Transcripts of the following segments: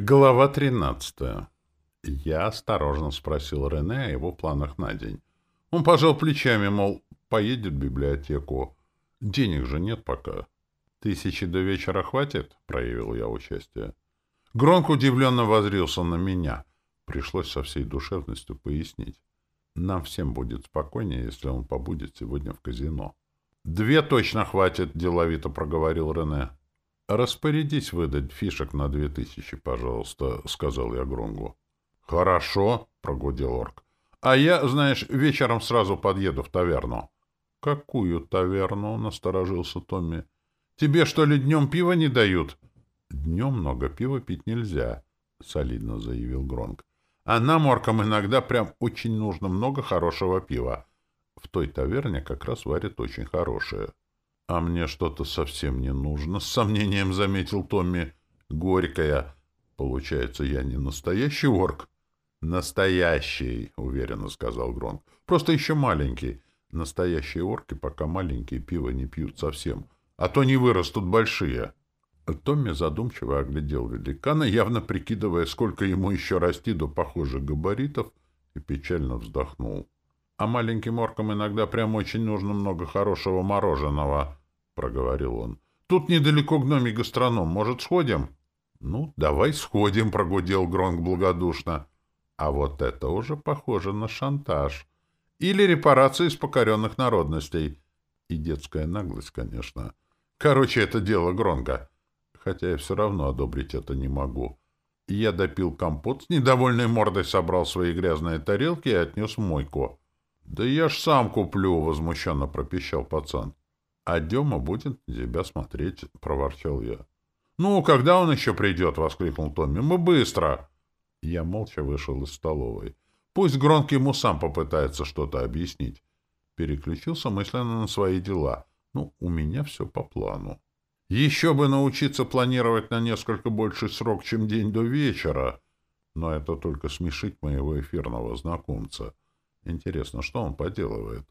Глава 13. Я осторожно спросил Рене о его планах на день. Он пожал плечами, мол, поедет в библиотеку. Денег же нет пока. Тысячи до вечера хватит? Проявил я участие. Громко удивленно возрился на меня. Пришлось со всей душевностью пояснить. Нам всем будет спокойнее, если он побудет сегодня в казино. «Две точно хватит», — деловито проговорил Рене. «Распорядись выдать фишек на две тысячи, пожалуйста», — сказал я Гронгу. «Хорошо», — прогудел орк. «А я, знаешь, вечером сразу подъеду в таверну». «Какую таверну?» — насторожился Томми. «Тебе, что ли, днем пива не дают?» «Днем много пива пить нельзя», — солидно заявил Гронг. «А нам, оркам, иногда прям очень нужно много хорошего пива. В той таверне как раз варят очень хорошее». «А мне что-то совсем не нужно», — с сомнением заметил Томми. «Горькая. Получается, я не настоящий орк?» «Настоящий», — уверенно сказал Гронг. «Просто еще маленький. Настоящие орки пока маленькие пиво не пьют совсем, а то не вырастут большие». Томми задумчиво оглядел великана, явно прикидывая, сколько ему еще расти до похожих габаритов, и печально вздохнул. «А маленьким оркам иногда прям очень нужно много хорошего мороженого», — проговорил он. «Тут недалеко гномий гастроном. Может, сходим?» «Ну, давай сходим», — прогудел Гронк благодушно. А вот это уже похоже на шантаж. Или репарации из покоренных народностей. И детская наглость, конечно. Короче, это дело Гронга. Хотя я все равно одобрить это не могу. Я допил компот, с недовольной мордой собрал свои грязные тарелки и отнес в мойку. «Да я ж сам куплю!» — возмущенно пропищал пацан. «А Дема будет тебя смотреть», — проворчал я. «Ну, когда он еще придет?» — воскликнул Томми. «Мы быстро!» Я молча вышел из столовой. Пусть Гронк ему сам попытается что-то объяснить. Переключился мысленно на свои дела. Ну, у меня все по плану. Еще бы научиться планировать на несколько больший срок, чем день до вечера. Но это только смешить моего эфирного знакомца. Интересно, что он поделывает?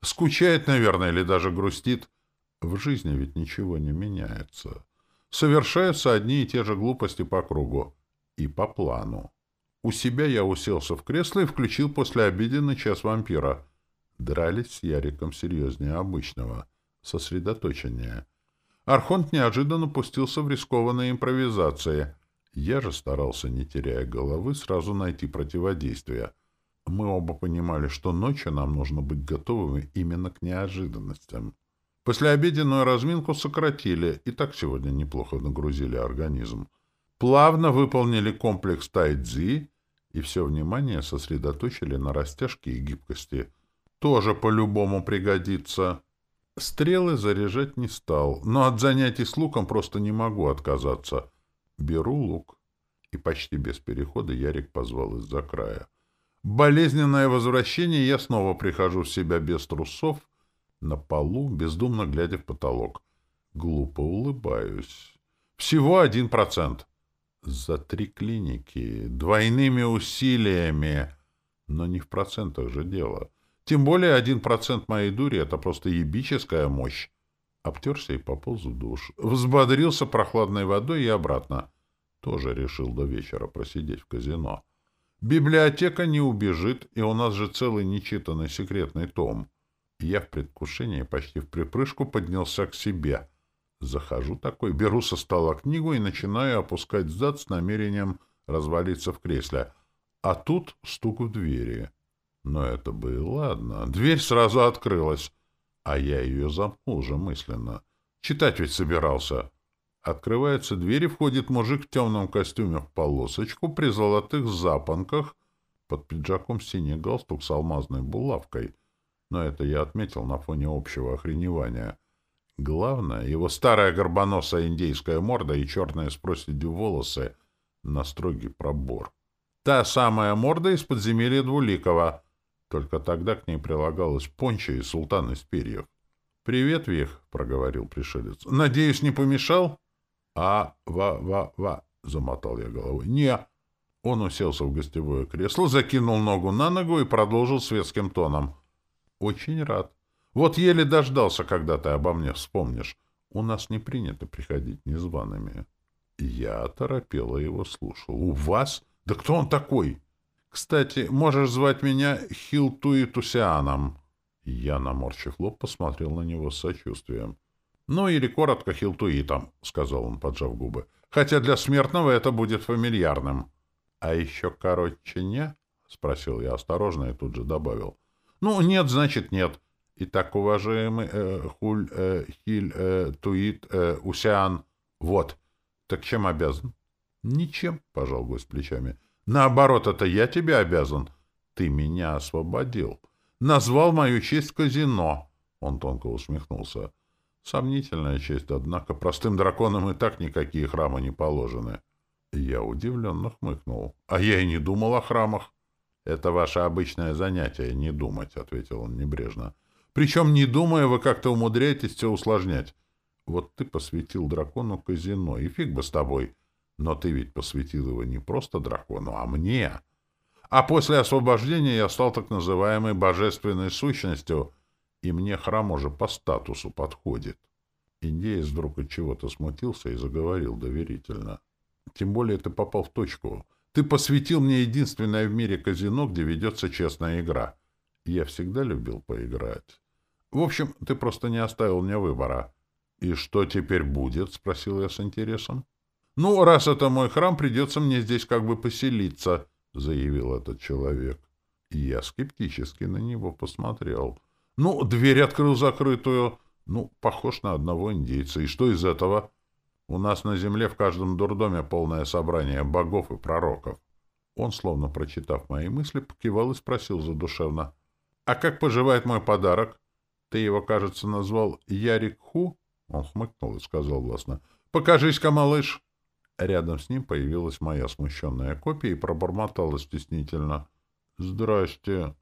Скучает, наверное, или даже грустит? В жизни ведь ничего не меняется. Совершаются одни и те же глупости по кругу и по плану. У себя я уселся в кресло и включил послеобеденный час вампира. Дрались с Яриком серьезнее обычного, сосредоточеннее. Архонт неожиданно пустился в рискованные импровизации. Я же старался, не теряя головы, сразу найти противодействие. Мы оба понимали, что ночью нам нужно быть готовыми именно к неожиданностям. Послеобеденную разминку сократили, и так сегодня неплохо нагрузили организм плавно выполнили комплекс тайцзи и все внимание сосредоточили на растяжке и гибкости. Тоже по-любому пригодится. Стрелы заряжать не стал, но от занятий с луком просто не могу отказаться. Беру лук. И почти без перехода Ярик позвал из-за края. Болезненное возвращение, я снова прихожу в себя без трусов, на полу, бездумно глядя в потолок. Глупо улыбаюсь. Всего один процент. За три клиники, двойными усилиями. Но не в процентах же дело. Тем более один процент моей дури — это просто ебическая мощь. Обтерся и пополз в душ. Взбодрился прохладной водой и обратно. Тоже решил до вечера просидеть в казино. Библиотека не убежит, и у нас же целый нечитанный секретный том. Я в предвкушении почти в припрыжку поднялся к себе — Захожу такой, беру со стола книгу и начинаю опускать зад с намерением развалиться в кресле. А тут стук в двери. Но это бы и ладно. Дверь сразу открылась. А я ее замкнул уже мысленно. Читать ведь собирался. Открывается дверь, и входит мужик в темном костюме в полосочку, при золотых запонках, под пиджаком синий галстук с алмазной булавкой. Но это я отметил на фоне общего охреневания. Главное, его старая горбоносая индейская морда и черные с проседью волосы на строгий пробор. Та самая морда из подземелья Двуликова. Только тогда к ней прилагалась понча и султан из перьев. — Привет, Вих, — проговорил пришелец. — Надеюсь, не помешал? — А, ва-ва-ва, — замотал я головой. — Не. Он уселся в гостевое кресло, закинул ногу на ногу и продолжил светским тоном. — Очень рад. Вот еле дождался, когда ты обо мне вспомнишь. У нас не принято приходить незваными. Я торопело его слушал. «У вас? Да кто он такой?» «Кстати, можешь звать меня Хилтуитусианом». Я, наморщив лоб, посмотрел на него с сочувствием. «Ну, или коротко Хилтуитом», — сказал он, поджав губы. «Хотя для смертного это будет фамильярным». «А еще короче не?» — спросил я осторожно и тут же добавил. «Ну, нет, значит, нет. Итак, уважаемый э, Хуль, э, Хиль, э, Туит, э, Усиан, вот. Так чем обязан?» «Ничем», — пожал гость плечами. «Наоборот, это я тебе обязан. Ты меня освободил. Назвал мою честь казино». Он тонко усмехнулся. Сомнительная честь, однако простым драконам и так никакие храмы не положены. Я удивленно хмыкнул. А я и не думал о храмах. Это ваше обычное занятие — не думать, — ответил он небрежно. Причем, не думая, вы как-то умудряетесь все усложнять. Вот ты посвятил дракону казино, и фиг бы с тобой. Но ты ведь посвятил его не просто дракону, а мне. А после освобождения я стал так называемой божественной сущностью — и мне храм уже по статусу подходит. Индеец вдруг от чего-то смутился и заговорил доверительно. Тем более ты попал в точку. Ты посвятил мне единственное в мире казино, где ведется честная игра. Я всегда любил поиграть. В общем, ты просто не оставил мне выбора. «И что теперь будет?» — спросил я с интересом. «Ну, раз это мой храм, придется мне здесь как бы поселиться», — заявил этот человек. И я скептически на него посмотрел — ну, дверь открыл закрытую. Ну, похож на одного индейца. И что из этого? У нас на земле в каждом дурдоме полное собрание богов и пророков. Он, словно прочитав мои мысли, покивал и спросил задушевно. «А как поживает мой подарок? Ты его, кажется, назвал Ярик Ху?» Он хмыкнул и сказал властно. «Покажись-ка, малыш!» Рядом с ним появилась моя смущенная копия и пробормотала стеснительно. «Здрасте!»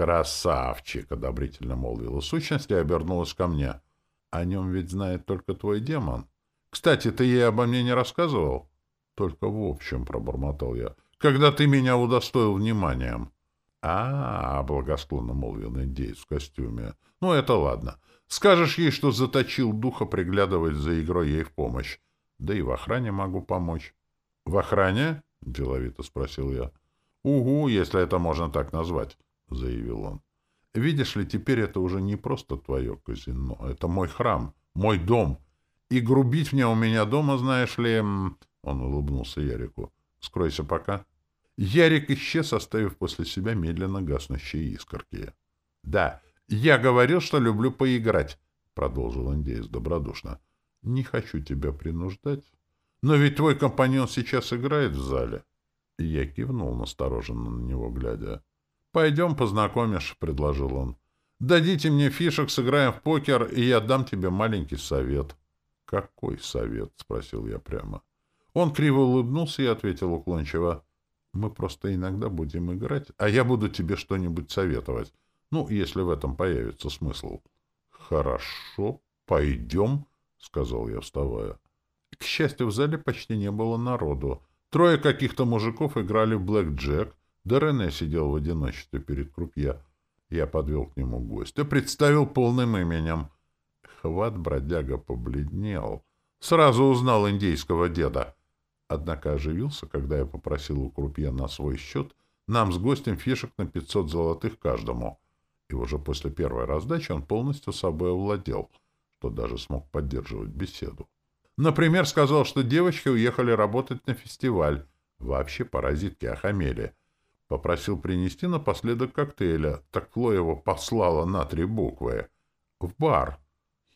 «Красавчик!» — одобрительно молвила сущность и обернулась ко мне. «О нем ведь знает только твой демон. Кстати, ты ей обо мне не рассказывал?» «Только в общем», — пробормотал я, — «когда ты меня удостоил вниманием». «А, -а, благосклонно молвил индейец в костюме. — Ну, это ладно. Скажешь ей, что заточил духа приглядывать за игрой ей в помощь. Да и в охране могу помочь. — В охране? — деловито спросил я. — Угу, если это можно так назвать. — заявил он. — Видишь ли, теперь это уже не просто твое казино. Это мой храм, мой дом. И грубить мне у меня дома, знаешь ли... Он улыбнулся Ярику. — Скройся пока. Ярик исчез, оставив после себя медленно гаснущие искорки. — Да, я говорил, что люблю поиграть, — продолжил индеец добродушно. — Не хочу тебя принуждать. Но ведь твой компаньон сейчас играет в зале. Я кивнул настороженно на него, глядя. «Пойдем познакомишь», — предложил он. «Дадите мне фишек, сыграем в покер, и я дам тебе маленький совет». «Какой совет?» — спросил я прямо. Он криво улыбнулся и ответил уклончиво. «Мы просто иногда будем играть, а я буду тебе что-нибудь советовать. Ну, если в этом появится смысл». «Хорошо, пойдем», — сказал я, вставая. К счастью, в зале почти не было народу. Трое каких-то мужиков играли в блэк-джек, да Рене сидел в одиночестве перед крупье. Я подвел к нему гостя, представил полным именем. Хват бродяга побледнел. Сразу узнал индейского деда. Однако оживился, когда я попросил у крупье на свой счет нам с гостем фишек на 500 золотых каждому. И уже после первой раздачи он полностью собой овладел, что даже смог поддерживать беседу. Например, сказал, что девочки уехали работать на фестиваль. Вообще паразитки охамели. Попросил принести напоследок коктейля. Так Фло его послала на три буквы. В бар.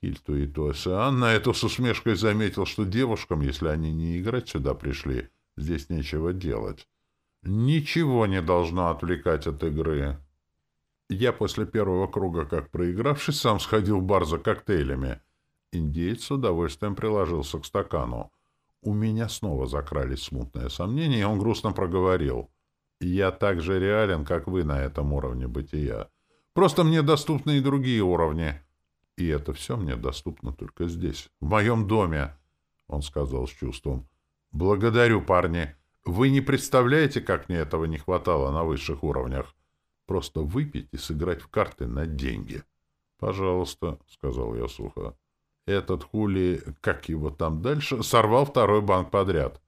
Хильту и Туэсеан на эту с усмешкой заметил, что девушкам, если они не играть сюда пришли, здесь нечего делать. Ничего не должно отвлекать от игры. Я после первого круга, как проигравший, сам сходил в бар за коктейлями. Индеец с удовольствием приложился к стакану. У меня снова закрались смутные сомнения, и он грустно проговорил. Я так же реален, как вы на этом уровне бытия. Просто мне доступны и другие уровни. И это все мне доступно только здесь, в моем доме, — он сказал с чувством. Благодарю, парни. Вы не представляете, как мне этого не хватало на высших уровнях. Просто выпить и сыграть в карты на деньги. — Пожалуйста, — сказал я сухо. Этот хули, как его там дальше, сорвал второй банк подряд.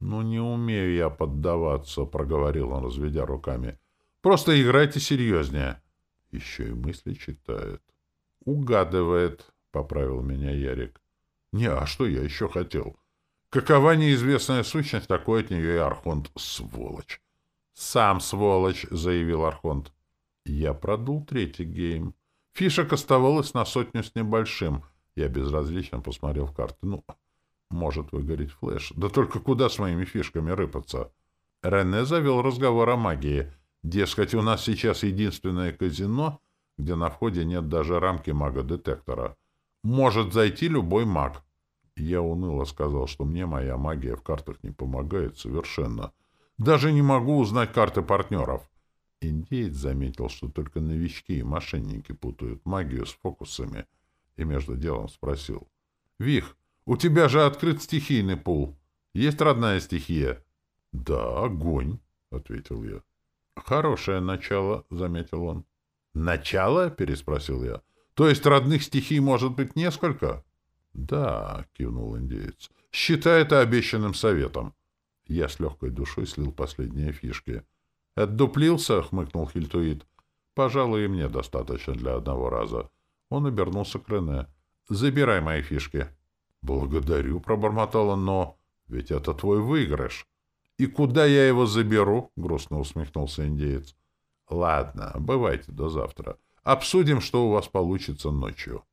«Ну, не умею я поддаваться», — проговорил он, разведя руками. «Просто играйте серьезнее». Еще и мысли читает. «Угадывает», — поправил меня Ярик. «Не, а что я еще хотел? Какова неизвестная сущность, такой от нее и Архонт. Сволочь!» «Сам сволочь», — заявил Архонт. Я продул третий гейм. Фишек оставалось на сотню с небольшим. Я безразлично посмотрел в карты. Ну, может выгореть флеш. Да только куда с моими фишками рыпаться? Рене завел разговор о магии. Дескать, у нас сейчас единственное казино, где на входе нет даже рамки мага-детектора. Может зайти любой маг. Я уныло сказал, что мне моя магия в картах не помогает совершенно. Даже не могу узнать карты партнеров. Индеец заметил, что только новички и мошенники путают магию с фокусами, и между делом спросил. — Вих, у тебя же открыт стихийный пул. Есть родная стихия? — Да, огонь, — ответил я. — Хорошее начало, — заметил он. — Начало? — переспросил я. — То есть родных стихий может быть несколько? — Да, — кивнул индеец. — Считай это обещанным советом. Я с легкой душой слил последние фишки. — Отдуплился? — хмыкнул Хильтуит. — Пожалуй, и мне достаточно для одного раза. Он обернулся к Рене. — Забирай мои фишки. —— Благодарю, — пробормотал он, — но ведь это твой выигрыш. — И куда я его заберу? — грустно усмехнулся индеец. — Ладно, бывайте до завтра. Обсудим, что у вас получится ночью.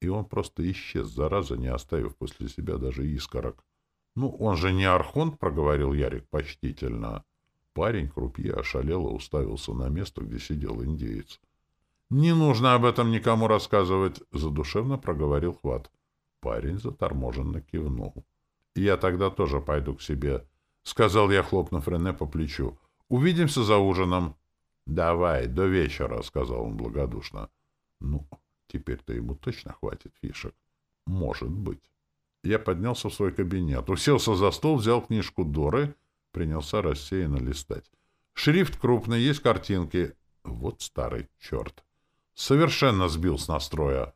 И он просто исчез, зараза, не оставив после себя даже искорок. — Ну, он же не архонт, — проговорил Ярик почтительно. Парень крупье ошалело уставился на место, где сидел индеец. — Не нужно об этом никому рассказывать, — задушевно проговорил Хват. — Парень заторможенно кивнул. — Я тогда тоже пойду к себе, — сказал я, хлопнув Рене по плечу. — Увидимся за ужином. — Давай, до вечера, — сказал он благодушно. — Ну, теперь-то ему точно хватит фишек. — Может быть. Я поднялся в свой кабинет, уселся за стол, взял книжку Доры, принялся рассеянно листать. Шрифт крупный, есть картинки. Вот старый черт. Совершенно сбил с настроя.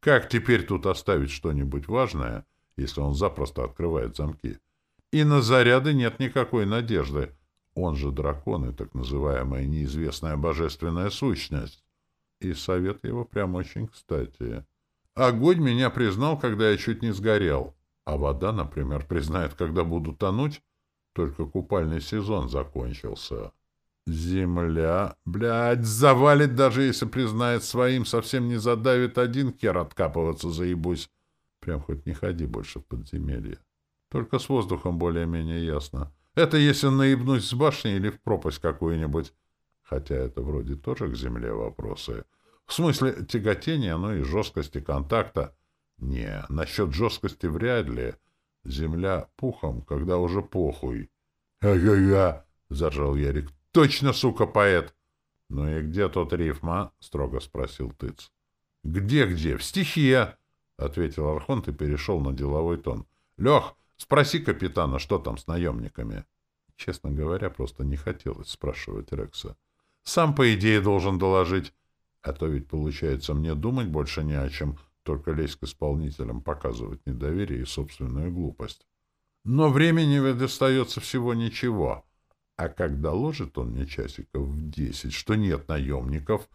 Как теперь тут оставить что-нибудь важное, если он запросто открывает замки? И на заряды нет никакой надежды. Он же дракон и так называемая неизвестная божественная сущность. И совет его прям очень кстати. Огонь меня признал, когда я чуть не сгорел. А вода, например, признает, когда буду тонуть. Только купальный сезон закончился. Земля, блядь, завалит, даже если признает своим, совсем не задавит один хер откапываться заебусь. Прям хоть не ходи больше в подземелье. Только с воздухом более-менее ясно. Это если наебнуть с башни или в пропасть какую-нибудь. Хотя это вроде тоже к земле вопросы. В смысле тяготения, ну и жесткости контакта. Не, насчет жесткости вряд ли. Земля пухом, когда уже похуй. «Ага-га!» — заржал Ярик. Точно, сука, поэт. — Ну и где тот рифма? — строго спросил Тыц. — Где-где? В стихе, — ответил Архонт и перешел на деловой тон. — Лех, спроси капитана, что там с наемниками. Честно говоря, просто не хотелось спрашивать Рекса. Сам, по идее, должен доложить. А то ведь, получается, мне думать больше не о чем, только лезть к исполнителям, показывать недоверие и собственную глупость. Но времени ведь остается всего ничего. А как доложит он мне часиков в десять, что нет наемников,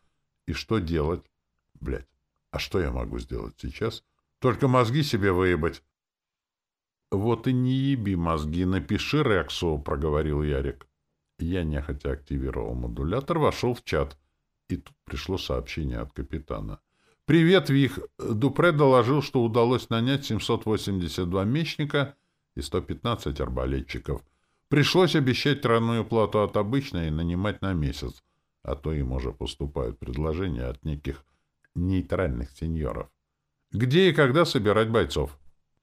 и что делать? Блядь, а что я могу сделать сейчас? Только мозги себе выебать. Вот и не еби мозги, напиши Рексу, проговорил Ярик. Я нехотя активировал модулятор, вошел в чат. И тут пришло сообщение от капитана. «Привет, Вих. Дупре доложил, что удалось нанять 782 мечника и 115 арбалетчиков. Пришлось обещать тройную плату от обычной и нанимать на месяц, а то им уже поступают предложения от неких нейтральных сеньоров. «Где и когда собирать бойцов?»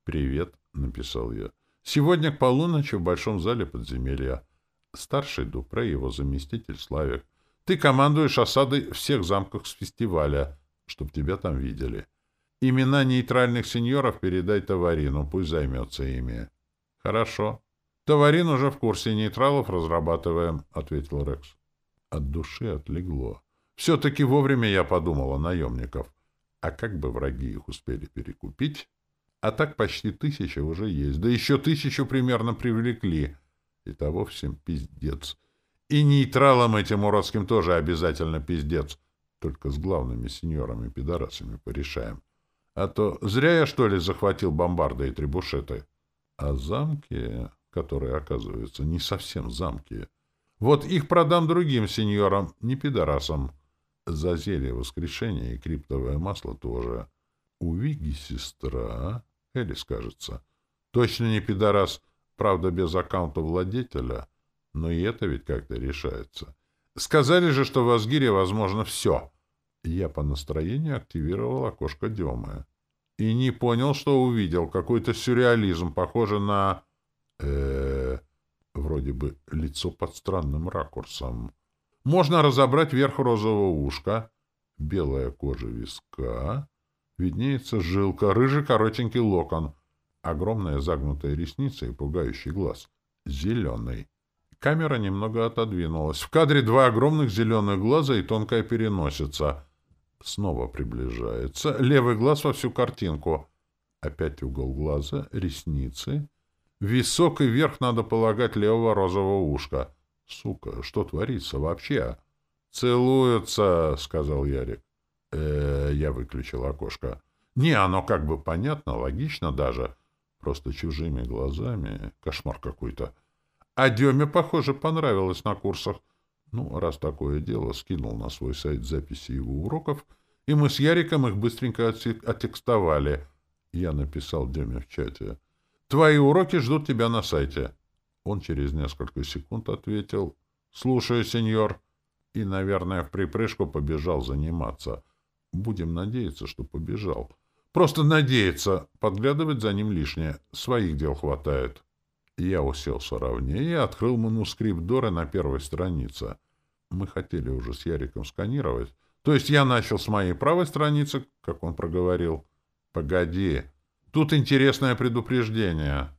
«Привет», — написал я. «Сегодня к полуночи в большом зале подземелья. Старший Дупре, его заместитель Славик. Ты командуешь осадой всех замков с фестиваля, чтоб тебя там видели. Имена нейтральных сеньоров передай товарину, пусть займется ими». «Хорошо», «Товарин уже в курсе нейтралов разрабатываем», — ответил Рекс. От души отлегло. Все-таки вовремя я подумал о наемников. А как бы враги их успели перекупить? А так почти тысяча уже есть. Да еще тысячу примерно привлекли. Итого всем пиздец. И нейтралам этим уродским тоже обязательно пиздец. Только с главными сеньорами-пидорасами порешаем. А то зря я, что ли, захватил бомбарды и требушеты. А замки, которые, оказывается, не совсем замки, вот их продам другим сеньорам, не пидорасам. За зелье воскрешения и криптовое масло тоже. У Виги сестра, Элис, кажется. Точно не пидорас, правда, без аккаунта владетеля, но и это ведь как-то решается. Сказали же, что в Азгире возможно все. Я по настроению активировал окошко Демы. И не понял, что увидел. Какой-то сюрреализм, похоже на... Э вроде бы лицо под странным ракурсом. Можно разобрать верх розового ушка, белая кожа виска, виднеется жилка, рыжий коротенький локон, огромная загнутая ресница и пугающий глаз. Зеленый. Камера немного отодвинулась. В кадре два огромных зеленых глаза и тонкая переносица. Снова приближается. Левый глаз во всю картинку. Опять угол глаза, ресницы. Висок и верх, надо полагать, левого розового ушка. Сука, что творится вообще? Целуются, сказал Ярик. Э, я выключил окошко. Не, оно как бы понятно, логично даже. Просто чужими глазами. Кошмар какой-то. А Деме, похоже, понравилось на курсах. Ну, раз такое дело, скинул на свой сайт записи его уроков, и мы с Яриком их быстренько оттекстовали. Я написал Деме в чате. «Твои уроки ждут тебя на сайте». Он через несколько секунд ответил «Слушаю, сеньор». И, наверное, в припрыжку побежал заниматься. Будем надеяться, что побежал. Просто надеяться. Подглядывать за ним лишнее. Своих дел хватает. Я уселся ровнее и открыл манускрипт Доры на первой странице. Мы хотели уже с Яриком сканировать. То есть я начал с моей правой страницы, как он проговорил. «Погоди. Тут интересное предупреждение».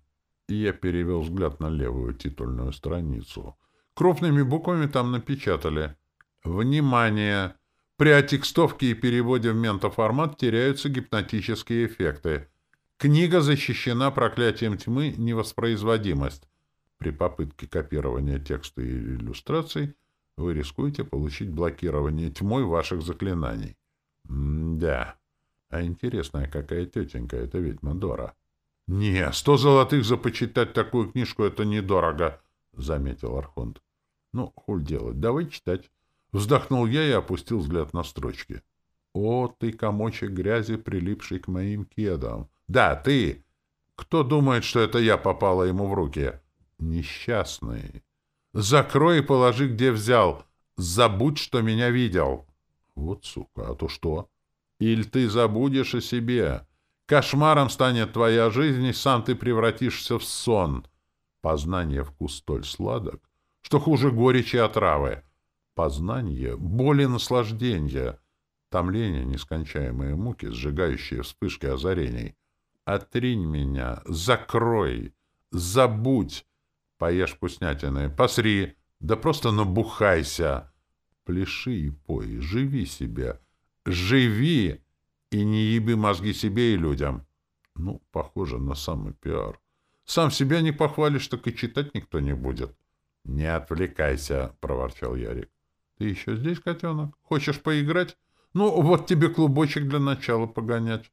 И я перевел взгляд на левую титульную страницу. Крупными буквами там напечатали. «Внимание! При оттекстовке и переводе в ментоформат теряются гипнотические эффекты. Книга защищена проклятием тьмы невоспроизводимость. При попытке копирования текста и иллюстраций вы рискуете получить блокирование тьмой ваших заклинаний. М-да. А интересная какая тетенька эта ведьма Дора. — Не, сто золотых за почитать такую книжку — это недорого, — заметил Архонт. — Ну, хуль делать, давай читать. Вздохнул я и опустил взгляд на строчки. — О, ты комочек грязи, прилипший к моим кедам! Да, ты! Кто думает, что это я попала ему в руки? Несчастный. Закрой и положи, где взял. Забудь, что меня видел. Вот сука, а то что? Или ты забудешь о себе. Кошмаром станет твоя жизнь, и сам ты превратишься в сон. Познание вкус столь сладок, что хуже горечи отравы. Познание — боли наслаждения, томление, нескончаемые муки, сжигающие вспышки озарений. Отринь меня, закрой, забудь, поешь вкуснятины, посри, да просто набухайся. Пляши и пой, живи себе, живи и не еби мозги себе и людям. Ну, похоже на самый пиар. Сам себя не похвалишь, так и читать никто не будет. — Не отвлекайся, — проворчал Ярик. — Ты еще здесь, котенок? Хочешь поиграть? Ну, вот тебе клубочек для начала погонять.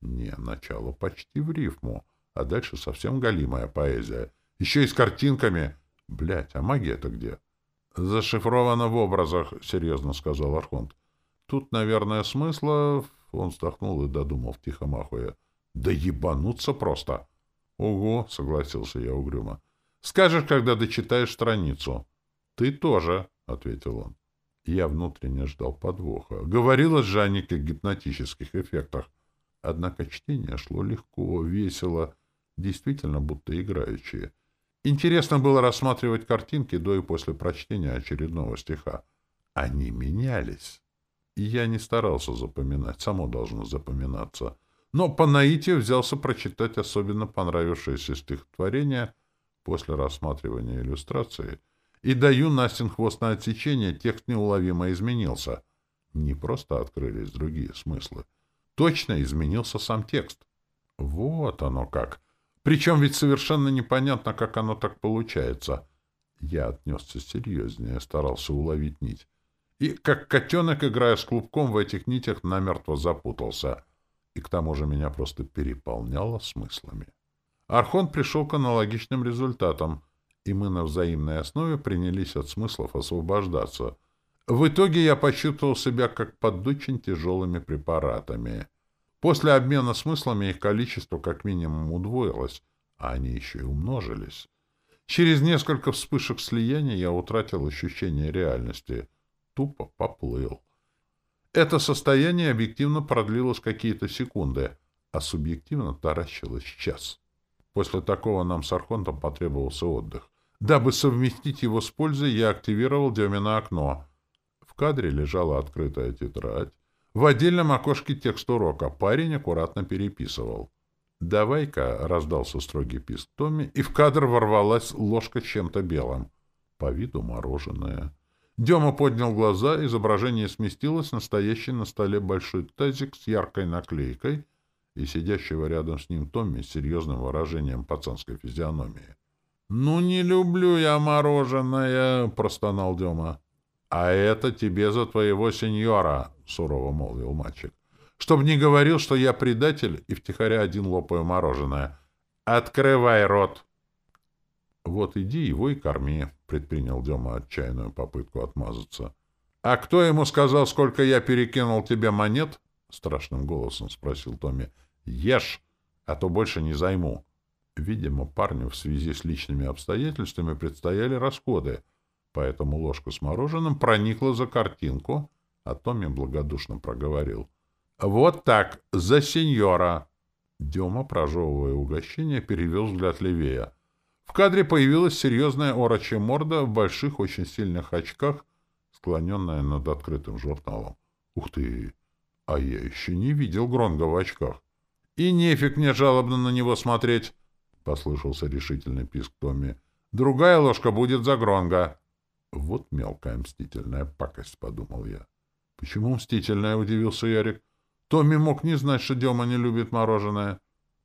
Не, начало почти в рифму, а дальше совсем галимая поэзия. Еще и с картинками. Блять, а магия-то где? Зашифровано в образах, серьезно сказал Архонт. Тут, наверное, смысла... Он вздохнул и додумал в тихо махуя. Да ебануться просто! Ого, согласился я угрюмо. Скажешь, когда дочитаешь страницу. Ты тоже, ответил он. Я внутренне ждал подвоха. Говорилось же о неких гипнотических эффектах. Однако чтение шло легко, весело, действительно будто играющие. Интересно было рассматривать картинки до и после прочтения очередного стиха. Они менялись. Я не старался запоминать, само должно запоминаться. Но по наитию взялся прочитать особенно понравившееся стихотворение после рассматривания иллюстрации. И даю Настин хвост на отсечение, текст неуловимо изменился. Не просто открылись другие смыслы. точно изменился сам текст. Вот оно как. Причем ведь совершенно непонятно, как оно так получается. Я отнесся серьезнее, старался уловить нить. И, как котенок, играя с клубком, в этих нитях намертво запутался. И к тому же меня просто переполняло смыслами. Архон пришел к аналогичным результатам, и мы на взаимной основе принялись от смыслов освобождаться. В итоге я почувствовал себя как под очень тяжелыми препаратами. После обмена смыслами их количество как минимум удвоилось, а они еще и умножились. Через несколько вспышек слияния я утратил ощущение реальности. Тупо поплыл. Это состояние объективно продлилось какие-то секунды, а субъективно таращилось час. После такого нам с Архонтом потребовался отдых. Дабы совместить его с пользой, я активировал Демина окно. В кадре лежала открытая тетрадь. В отдельном окошке текст урока парень аккуратно переписывал. «Давай-ка», — раздался строгий писк Томми, и в кадр ворвалась ложка чем-то белым. По виду мороженое. Дема поднял глаза, изображение сместилось на стоящий на столе большой тазик с яркой наклейкой и сидящего рядом с ним Томми с серьезным выражением пацанской физиономии. «Ну, не люблю я мороженое», — простонал Дема. «А это тебе за твоего сеньора», — сурово молвил мальчик. Чтоб не говорил, что я предатель и втихаря один лопаю мороженое. Открывай рот! Вот иди его и корми, предпринял Дема отчаянную попытку отмазаться. А кто ему сказал, сколько я перекинул тебе монет? Страшным голосом спросил Томми. Ешь, а то больше не займу. Видимо, парню в связи с личными обстоятельствами предстояли расходы, поэтому ложка с мороженым проникла за картинку, а Томми благодушно проговорил — «Вот так, за сеньора!» Дема, прожевывая угощение, перевел взгляд левее. В кадре появилась серьезная орочья морда в больших, очень сильных очках, склоненная над открытым журналом. «Ух ты! А я еще не видел Гронга в очках!» «И нефиг мне жалобно на него смотреть!» — послышался решительный писк Томми. «Другая ложка будет за Гронга!» «Вот мелкая мстительная пакость», — подумал я. «Почему мстительная?» — удивился Ярик. Томми мог не знать, что Дема не любит мороженое.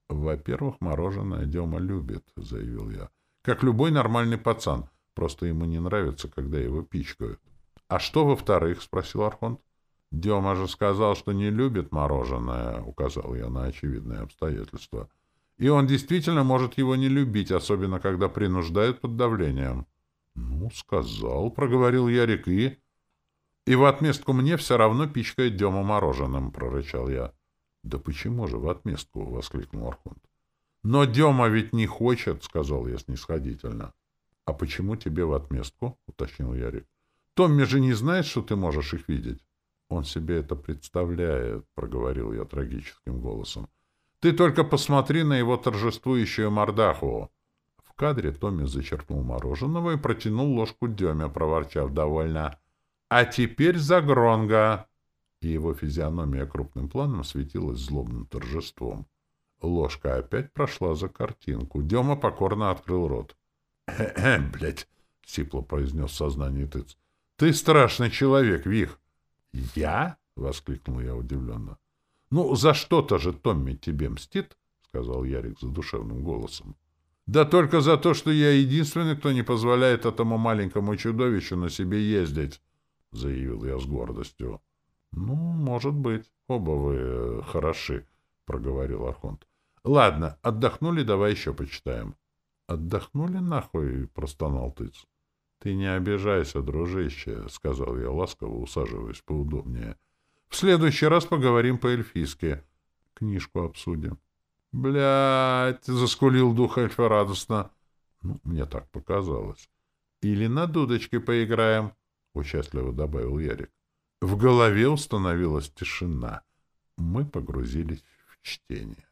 — Во-первых, мороженое Дема любит, — заявил я. — Как любой нормальный пацан. Просто ему не нравится, когда его пичкают. — А что во-вторых? — спросил Архонт. — Дема же сказал, что не любит мороженое, — указал я на очевидное обстоятельство. И он действительно может его не любить, особенно когда принуждают под давлением. — Ну, сказал, — проговорил Ярик, и... — И в отместку мне все равно пичкает Дема мороженым, — прорычал я. — Да почему же в отместку? — воскликнул Архонт. — Но Дема ведь не хочет, — сказал я снисходительно. — А почему тебе в отместку? — уточнил Ярик. — Томми же не знает, что ты можешь их видеть. — Он себе это представляет, — проговорил я трагическим голосом. — Ты только посмотри на его торжествующую мордаху. В кадре Томми зачерпнул мороженого и протянул ложку Деме, проворчав довольно. — а теперь за Гронга!» И его физиономия крупным планом светилась злобным торжеством. Ложка опять прошла за картинку. Дема покорно открыл рот. «Э-э, блядь!» — сипло произнес сознание тыц. «Ты страшный человек, Вих!» «Я?» — воскликнул я удивленно. «Ну, за что-то же Томми тебе мстит?» — сказал Ярик задушевным голосом. «Да только за то, что я единственный, кто не позволяет этому маленькому чудовищу на себе ездить!» — заявил я с гордостью. — Ну, может быть. Оба вы э, хороши, — проговорил Архонт. — Ладно, отдохнули, давай еще почитаем. — Отдохнули нахуй, — простонал тыц. — Ты не обижайся, дружище, — сказал я ласково, усаживаясь поудобнее. — В следующий раз поговорим по-эльфийски. Книжку обсудим. — Блядь, — заскулил дух эльфа радостно. Ну, мне так показалось. — Или на дудочке поиграем. —— участливо добавил Ярик. В голове установилась тишина. Мы погрузились в чтение.